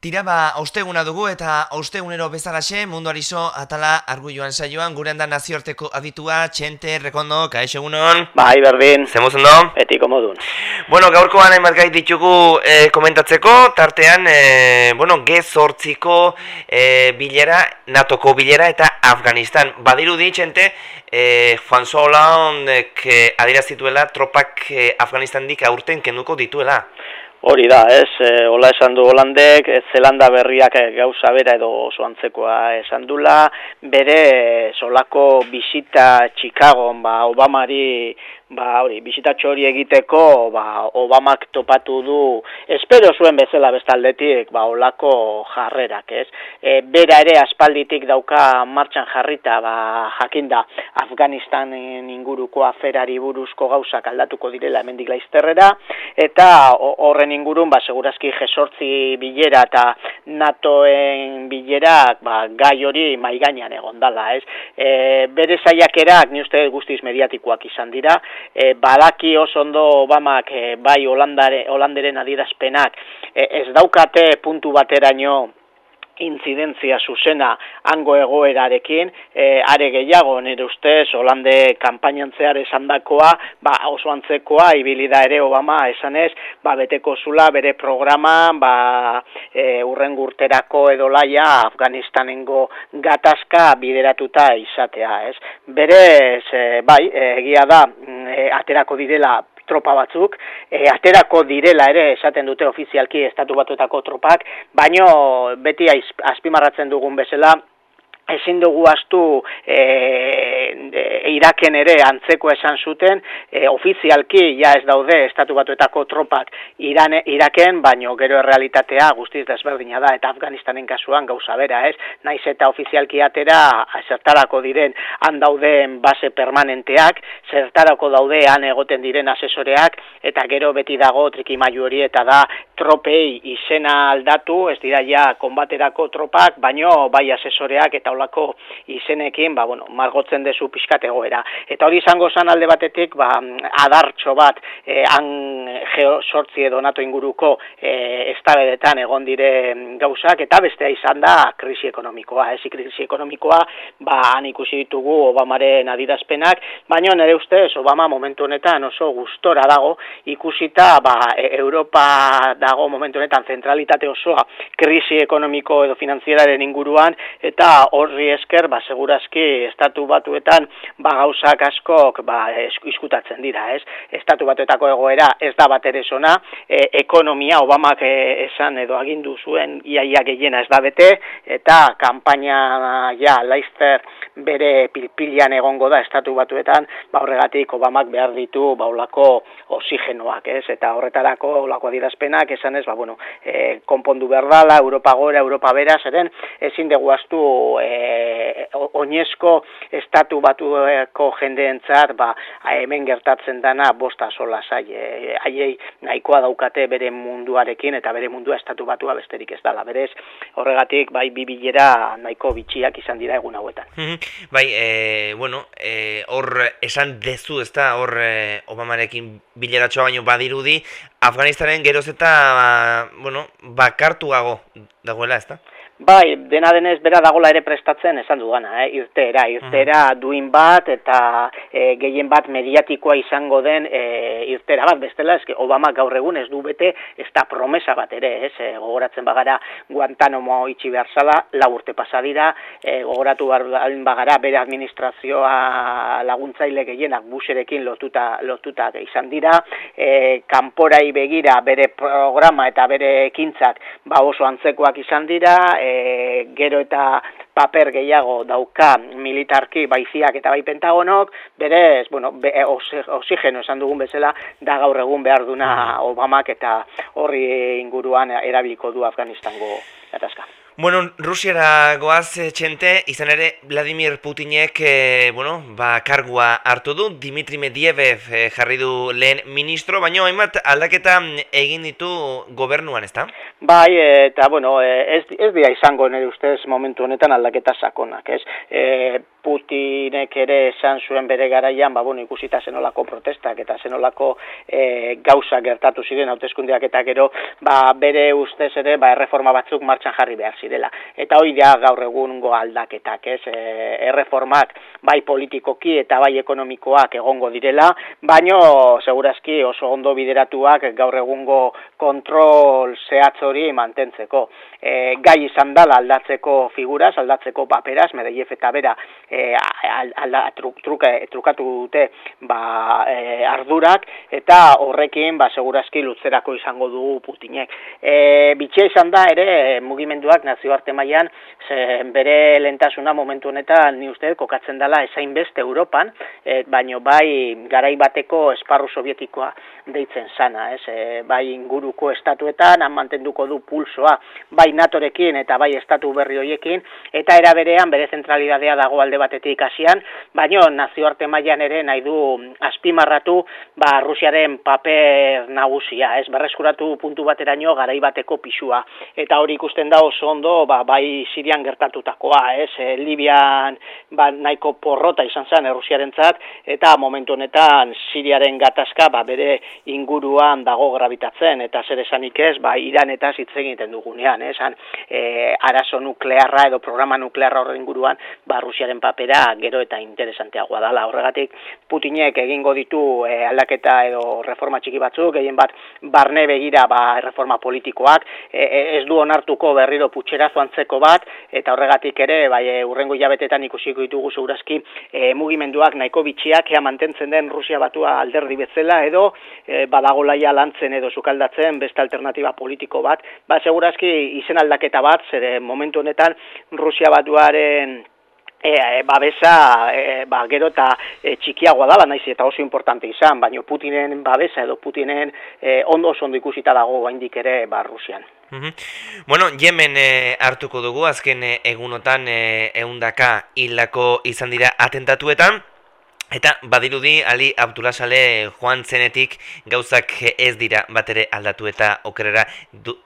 Tira ba, osteguna dugu eta ostegunero bezalaxe mundu arizo atala argu joan saioan gure handan nazioarteko aditua, txente, rekondo, kaixo egunon? Bai, berdin. Zemuz ondo? Eti komodun. Bueno, gaurkoan hainbat gai ditugu e, komentatzeko, tartean, e, bueno, gezortziko e, bilera, natoko bilera eta Afganistan. Badiru di, txente, e, Juan Hollande adirazituela tropak e, Afganistan aurten kenduko dituela. Hori da, ez, e, hola esan du Holandek, Zelanda berriak e, gauza bera edo oso antzekoa esan dula, bere solako bisita Chicago, ba, Obamari ba hori, bisitatxo hori egiteko, ba, Obamak topatu du, espero zuen bezala bestaldetik, ba, olako jarrerak, ez? E, bera ere aspalditik dauka martxan jarrita, ba, jakinda, Afganistanen inguruko aferari buruzko gauzak aldatuko direla hemendik laizterrera, eta horren ingurun, ba, segurazki jesortzi bilera eta NATOen bilerak, ba, gai hori maiganean egondala, ez? E, bere zaiakerak, ni uste guztiz mediatikoak izan dira, e, badaki oso ondo Obamak e, bai Holandare, Holanderen adierazpenak e, ez daukate puntu bateraino intzidentzia zuzena hango egoerarekin, e, are gehiago nire ustez Holande kanpainantzear esandakoa, ba oso antzekoa ibili da ere Obama esanez, ba beteko zula bere programa, ba e, urrengurterako edo laia Afganistanengo gatazka bideratuta izatea, ez? Berez, e, bai, egia da, mm, e, aterako direla tropa batzuk, e, aterako direla ere esaten dute ofizialki estatu batuetako tropak, baino beti azpimarratzen dugun bezala, ezin dugu astu e, Iraken ere antzeko esan zuten, e, ofizialki ja ez daude estatu batuetako tropak Irane, Iraken, baino gero errealitatea guztiz desberdina da, eta Afganistanen kasuan gauza bera, ez? Naiz eta ofizialki atera, zertarako diren han dauden base permanenteak, zertarako daude han egoten diren asesoreak, eta gero beti dago trikimailu hori eta da tropei izena aldatu, ez dira ja konbaterako tropak, baino bai asesoreak eta olako izenekin, ba, bueno, margotzen dezu pixkat egoera. Eta hori izango zan alde batetik, ba, adartxo bat, e, han geo sortzi edo nato inguruko e, estabedetan egon dire gauzak, eta bestea izan da krisi ekonomikoa. Ez krisi ekonomikoa, ba, han ikusi ditugu Obamaren adirazpenak, baina nire ustez Obama momentu honetan oso gustora dago, ikusita, ba, e, Europa dago momentu honetan zentralitate osoa krisi ekonomiko edo finanzieraren inguruan, eta horri esker, ba, segurazki, estatu batuetan, ba, gauzak askok, ba, izkutatzen dira, ez? Estatu batuetako egoera ez da bat ere zona, e, ekonomia, Obamak e, esan edo agindu zuen iaia gehiena ez da bete, eta kampaina, ja, laizter bere pilpilian egongo da estatu batuetan, ba, horregatik Obamak behar ditu, ba, olako oxigenoak, ez? Eta horretarako, olako adirazpenak, esan ez, ba, bueno, e, konpondu behar dala, Europa gora, Europa bera, zeren, ezin dugu astu e, oinezko estatu batueko jendeentzat ba, hemen gertatzen dana bosta sola zai, e, haiei nahikoa daukate bere munduarekin eta bere mundua estatu batua besterik ez dala, berez horregatik bai bibilera nahiko bitxiak izan dira egun hauetan. bai, e, bueno, e, hor esan dezu ez da, hor e, Obamarekin bileratxoa baino badirudi, Afganistaren geroz eta, bueno, bakartuago dagoela ez da? Bai, dena denez bera dagola ere prestatzen esan dugana, eh? irtera, irtera mm. duin bat eta e, gehien bat mediatikoa izango den e, irtera bat, bestela, eske Obama gaur egun ez du bete, ez da promesa bat ere, ez, e, gogoratzen bagara Guantanomo itxi behar zala, la urte pasadira, e, gogoratu bagara bere administrazioa laguntzaile gehienak buserekin lotuta, lotuta izan dira, e, kanporai begira bere programa eta bere ekintzak ba oso antzekoak izan dira, e, gero eta paper gehiago dauka militarki baiziak eta bai pentagonok, berez, bueno, be, e, oxigeno esan dugun bezala, da gaur egun behar duna Obamak eta horri inguruan erabiliko du Afganistango. Bueno, Rusiara goaz eh, txente, izan ere Vladimir Putinek e, bueno, ba, kargua hartu du, Dimitri Medievev e, jarri du lehen ministro, baina hainbat aldaketa egin ditu gobernuan, ezta? Bai, eta bueno, ez, ez dira izango nire ustez momentu honetan aldaketa sakonak, ez? E, Putinek ere esan zuen bere garaian, ba, bueno, ikusita zenolako protestak eta zenolako e, gauza gertatu ziren hauteskundeak eta gero, ba, bere ustez ere, ba, erreforma batzuk martxan jarri behar zirela. Eta hoi da gaur egungo aldaketak, ez? E, erreformak bai politikoki eta bai ekonomikoak egongo direla, baino segurazki oso ondo bideratuak gaur egungo kontrol zehatz hori mantentzeko. E, gai izan dala aldatzeko figuras, aldatzeko paperaz, Medellef eta bera e, alda, truk, trukatu dute ba, e, ardurak, eta horrekin ba, segurazki lutzerako izango dugu Putinek. E, bitxia izan da ere mugimenduak nazioarte mailan bere lentasuna momentu honetan ni uste kokatzen dela esain beste Europan, e, baino bai garai bateko esparru sovietikoa deitzen sana, ez? E, bai inguruko estatuetan han mantenduko du pulsoa, bai NATOrekin eta bai estatu berri hoiekin eta era berean bere zentralidadea dago alde batetik hasian, baino nazioarte mailan ere nahi du azpimarratu ba Rusiaren paper nagusia, ez? Berreskuratu puntu bateraino garai bateko pisua eta hori ikusten da oso ondo ba, bai Sirian gertatutakoa, ez? E, Libian ba, nahiko porrota izan zen Errusiarentzat eta momentu honetan Siriaren gatazka ba, bere inguruan dago grabitatzen eta zer esanik ez, ba, Iran eta hitz egiten dugunean, esan e, arazo nuklearra edo programa nuklearra horren inguruan ba, Rusiaren papera gero eta interesanteagoa dala. Horregatik Putinek egingo ditu e, aldaketa edo reforma txiki batzuk, gehien bat barne begira ba, reforma politikoak, e ez du onartuko berriro putxerazo antzeko bat, eta horregatik ere, bai, e, urrengo hilabetetan ikusiko ditugu segurazki e, mugimenduak nahiko bitxiak ea mantentzen den Rusia batua alderdi bezala edo e, badagolaia lantzen edo sukaldatzen beste alternatiba politiko bat, ba segurazki izen aldaketa bat, zere momentu honetan Rusia batuaren E, e, babesa e, ba, gero eta e, txikiagoa dala naiz eta oso importante izan, baina Putinen babesa edo Putinen e, ondo oso ondo ikusita dago gaindik ere ba, Rusian. Bueno, Yemen e, hartuko dugu, azken e, egunotan e, eundaka hilako izan dira atentatuetan, Eta badirudi Ali Abdullah Sale joan zenetik gauzak ez dira batere aldatu eta okerera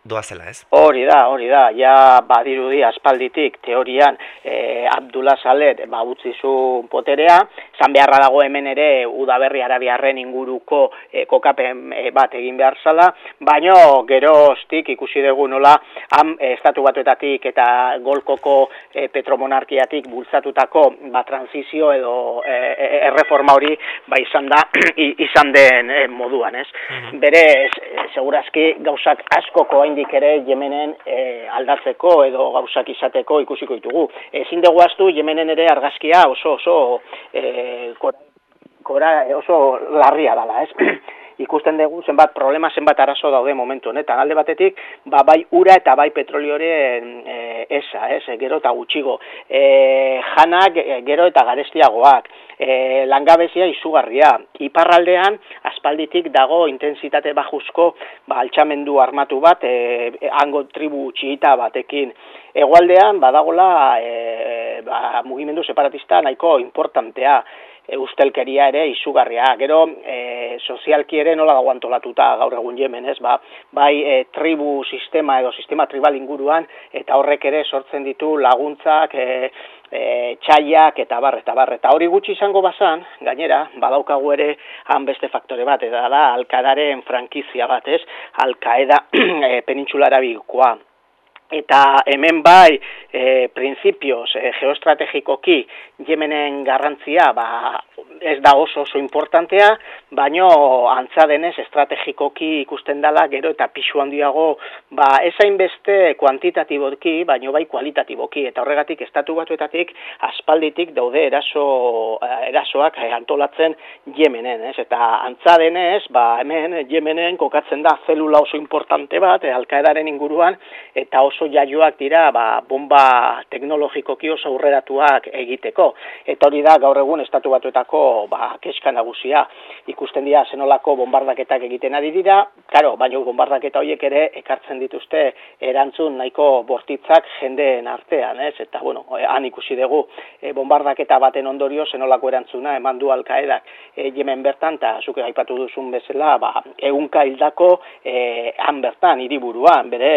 doazela, ez? Hori da, hori da. Ja badirudi aspalditik teorian e, Abdullah Sale ba utzi zu poterea, zan beharra dago hemen ere udaberri arabiarren inguruko e, kokapen e, bat egin behar zala, baino geroztik ikusi dugu nola ham estatu batuetatik eta golkoko e, petromonarkiatik bultzatutako ba, transizio edo e, e, erreforma hori ba izan da izan den eh, moduan, ez? Mhm. Bere segurazki gauzak askoko oraindik ere Yemenen eh, aldatzeko edo gauzak izateko ikusiko ditugu. Ezin dugu astu Yemenen ere argazkia oso oso eh, kora, oso larria dala, ez? ikusten dugu zenbat problema zenbat arazo daude momentu honetan. Alde batetik ba, bai ura eta bai petrolioren e, esa ez? Gero eta gutxigo. E, janak e, gero eta garestiagoak. E, langabezia izugarria. Iparraldean aspalditik dago intensitate bajuzko ba, altxamendu armatu bat e, hango tribu txita batekin. Egualdean badagola e, ba, mugimendu separatista nahiko importantea e, ustelkeria ere izugarria. Gero, e, sozialki ere nola dago antolatuta gaur egun jemen, ez? Ba, bai e, tribu sistema edo sistema tribal inguruan, eta horrek ere sortzen ditu laguntzak, e, e, txaiak eta bar, eta bar. Eta hori gutxi izango bazan, gainera, badaukagu ere han beste faktore bat, eta da, alkadaren frankizia bat, ez? Alkaeda e, penintxulara bikoa eta hemen bai e, prinsipioz e, geostrategikoki Yemenen garrantzia ba, ez da oso oso importantea, baino antza denez estrategikoki ikusten dela gero eta pixu handiago ba, ezain beste kuantitatiboki, baino bai kualitatiboki, eta horregatik estatu batuetatik aspalditik daude eraso, eh, erasoak antolatzen Yemenen, ez? eta antza denez, ba, hemen Yemenen kokatzen da zelula oso importante bat, alkaedaren inguruan, eta oso oso jaioak dira ba, bomba teknologikoki oso aurreratuak egiteko. Eta hori da gaur egun estatu batuetako ba, keska nagusia. Ikusten dira zenolako bombardaketak egiten ari dira, karo, baina bombardaketa horiek ere ekartzen dituzte erantzun nahiko bortitzak jendeen artean, ez? Eta, bueno, han ikusi dugu e, bombardaketa baten ondorio zenolako erantzuna eman du alkaedak e, jemen bertan, eta zuke aipatu duzun bezala, ba, egunka hildako e, han bertan, hiriburuan, bere,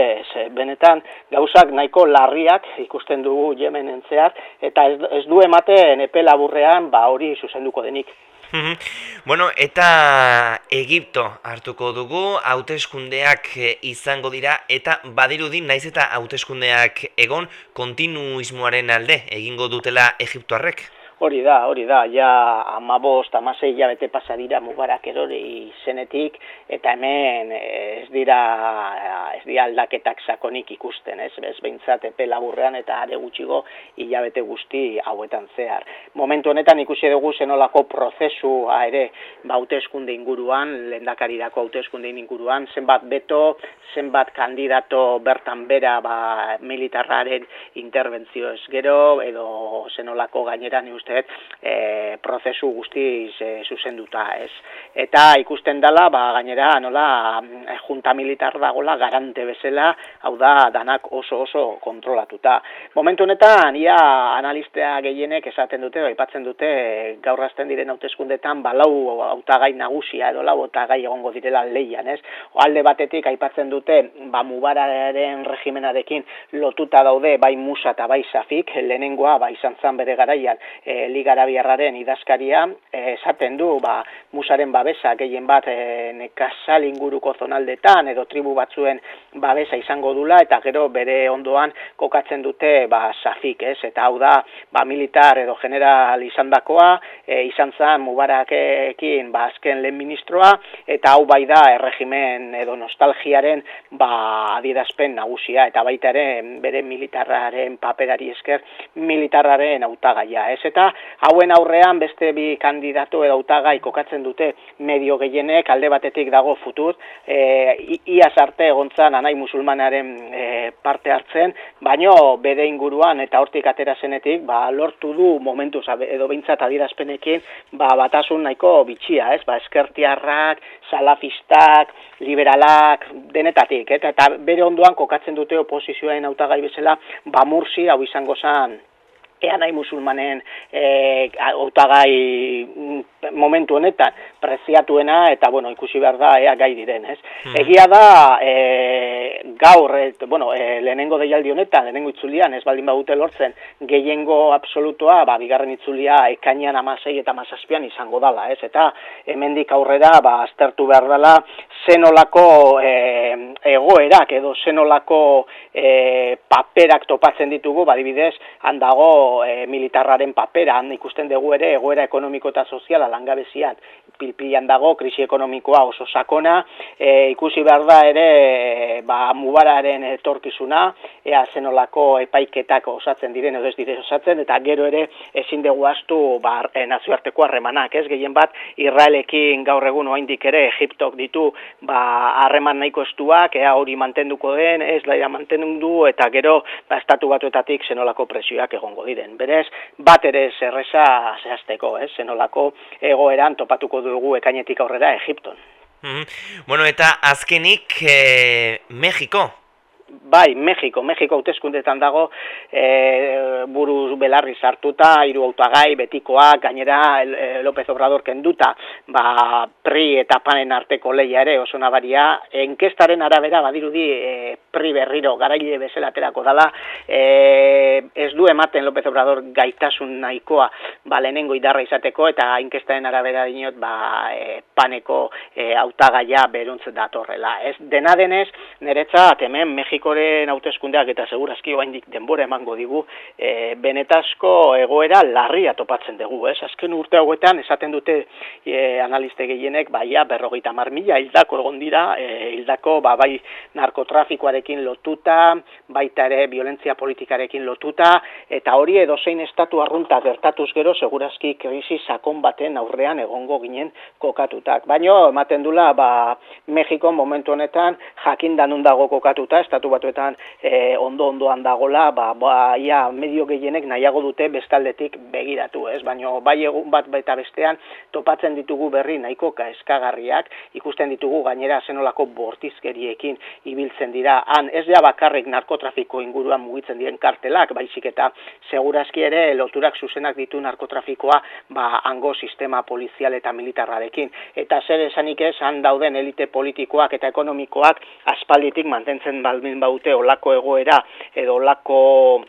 benetan, gauzak nahiko larriak ikusten dugu jemen entzear, eta ez, ez du ematen epe laburrean, ba, hori zuzenduko denik. Bueno, eta Egipto hartuko dugu, hauteskundeak izango dira, eta badirudi naiz eta hauteskundeak egon kontinuismoaren alde egingo dutela Egiptoarrek? Hori da, hori da, ja amabost, amasei jabete pasadira mubarak erori zenetik, eta hemen eh, ez dira, ez dira aldaketak sakonik ikusten, ez, bez behintzat epe laburrean eta are gutxigo hilabete guzti hauetan zehar. Momentu honetan ikusi dugu zenolako prozesua ere bauteskunde inguruan, lehendakarirako hauteskunde inguruan, zenbat beto, zenbat kandidato bertan bera ba, militarraren interbentzio ez gero, edo zenolako gainera ni uste e, prozesu guztiz e, zuzenduta, ez. Eta ikusten dela, ba, gainera, nola, e, junta militar dagola garante bezala, hau da, danak oso oso kontrolatuta. Momentu honetan, ia analistea gehienek esaten dute, aipatzen dute, gaur azten diren hauteskundetan, balau hautagai nagusia edo lau hautagai egongo direla leian, ez. O, alde batetik aipatzen dute, ba, mubararen regimenarekin lotuta daude, bai Musa eta bai Safik, lehenengoa, ba, izan zan bere garaian, e, e, Ligarabiarraren idazkaria e, esaten du ba, musaren babesa gehien bat e, nekazal inguruko zonaldetan edo tribu batzuen babesa izango dula eta gero bere ondoan kokatzen dute ba, safik, ez? Eta hau da ba, militar edo general izan dakoa, e, izan zen mubarakekin ba, azken lehen ministroa eta hau bai da erregimen edo nostalgiaren ba, adierazpen nagusia eta baita ere bere militarraren paperari esker militarraren hautagaia, ez? Eta hauen aurrean beste bi kandidatu edo hautagai kokatzen dute medio gehienek alde batetik dago futur. E, ia arte egontzan anai musulmanaren e, parte hartzen baino bere inguruan eta hortik atera zenetik ba, lortu du momentu edo behintzat adirazpenekin ba, batasun nahiko bitxia ez? Ba, eskertiarrak, salafistak liberalak denetatik eta, eta bere ondoan kokatzen dute oposizioaren hautagai bezala ba mursi hau izango zan ea nahi musulmanen e, autagai mm, momentu honetan preziatuena eta bueno, ikusi behar da ea gai diren, ez? Hmm. Egia da e, gaur, et, bueno, e, lehenengo deialdi honetan, lehenengo itzulian, ez baldin badute lortzen, gehiengo absolutoa, ba, bigarren itzulia ekainan amasei eta amazazpian izango dala, ez? Eta hemendik aurrera, ba, aztertu behar dela, zenolako e, egoerak edo zenolako e, paperak topatzen ditugu, badibidez, handago e, militarraren paperan ikusten dugu ere egoera ekonomiko eta soziala langabezian pilpilan dago krisi ekonomikoa oso sakona e, ikusi behar da ere e, ba, mubararen etorkizuna ea zenolako epaiketak osatzen diren edo ez dire osatzen eta gero ere ezin dugu astu ba, e, nazioarteko harremanak ez? Gehien bat Israelekin gaur egun oaindik ere Egiptok ditu ba, harreman nahiko estuak ea hori mantenduko den ez laira mantendu eta gero ba, estatu batuetatik zenolako presioak egongo dire ziren. Berez, bat ere zerreza zehazteko, eh? zenolako egoeran topatuko dugu ekainetik aurrera Egipton. Bueno, eta azkenik, eh, Mexiko, Bai, Mexiko, Mexiko hauteskundetan dago e, buruz belarri sartuta, hiru autagai betikoak, gainera e, López Obrador kenduta, ba, PRI eta PANen arteko leia ere oso nabaria, enkestaren arabera badirudi e, PRI berriro garaile bezala aterako dala, e, ez du ematen López Obrador gaitasun nahikoa ba, lehenengo idarra izateko, eta enkestaren arabera dinot ba, e, PANeko e, autagaia beruntz datorrela. Ez dena denez, niretzat hemen Mexiko Mexikoren hauteskundeak eta segurazki oraindik denbora emango digu, e, benetasko egoera larria topatzen dugu, ez? Azken urte hauetan esaten dute e, analiste gehienek, baia berrogeita mar mila hildako egon dira, e, hildako ba, bai narkotrafikoarekin lotuta, baita ere violentzia politikarekin lotuta, eta hori edo zein estatu arrunta gertatuz gero, segurazki krisi sakon baten aurrean egongo ginen kokatutak. Baina, ematen dula, ba, Mexiko momentu honetan jakin danun dago kokatuta, estatu estatu batzuetan e, ondo ondoan dagola, ba, ba ia medio gehienek nahiago dute bestaldetik begiratu, ez? Baina bai egun bat eta bestean topatzen ditugu berri nahiko ka eskagarriak, ikusten ditugu gainera zenolako bortizkeriekin ibiltzen dira. Han ez ja bakarrik narkotrafiko inguruan mugitzen diren kartelak, baizik eta segurazki ere loturak zuzenak ditu narkotrafikoa ba hango sistema polizial eta militarrarekin. Eta zer esanik ez, han dauden elite politikoak eta ekonomikoak aspalditik mantentzen baldin baute olako egoera edo olako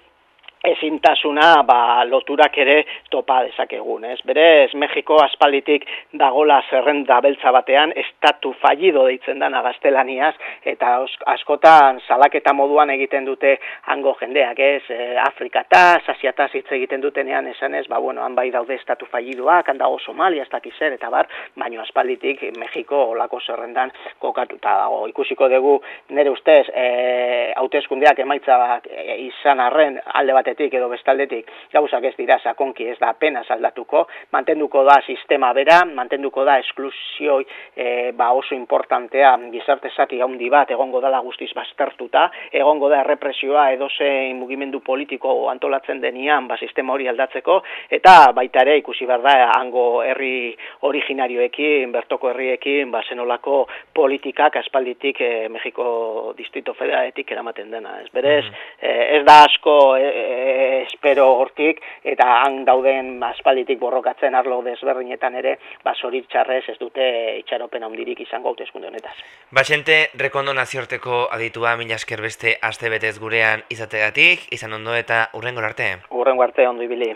ezintasuna ba, loturak ere topa dezakegun. Ez? Berez, Mexiko aspalditik dagola zerrenda beltza batean, estatu fallido deitzen dana gaztelaniaz, eta askotan salaketa moduan egiten dute hango jendeak, ez? E, Afrikata, Sasiata hitz egiten dutenean esan ez, ba, bueno, han bai daude estatu fallidoak, han dago Somalia, ez dakizer, eta bar, baino aspalditik Mexiko olako zerrendan kokatuta dago. Ikusiko dugu, nire ustez, e, hauteskundeak emaitzak e, izan arren alde batetik edo bestaldetik gauzak ez dira sakonki ez da pena aldatuko, mantenduko da sistema bera, mantenduko da esklusioi e, ba oso importantea gizarte zati handi bat egongo dala guztiz baztertuta, egongo da errepresioa edo zein mugimendu politiko antolatzen denian ba sistema hori aldatzeko, eta baita ere ikusi behar da hango herri originarioekin, bertoko herriekin, ba zenolako politikak aspalditik e, Mexiko Distrito Federaetik eramaten dena. Ez berez, mm ez da asko e, espero hortik eta han dauden aspalditik borrokatzen arlo desberdinetan ere ba txarrez ez dute itxaropen handirik izango hauteskunde honetaz. Baxente rekondo naziorteko aditua mila esker beste aste betez gurean izategatik izan ondo eta urrengo arte. Urrengo arte ondo ibili.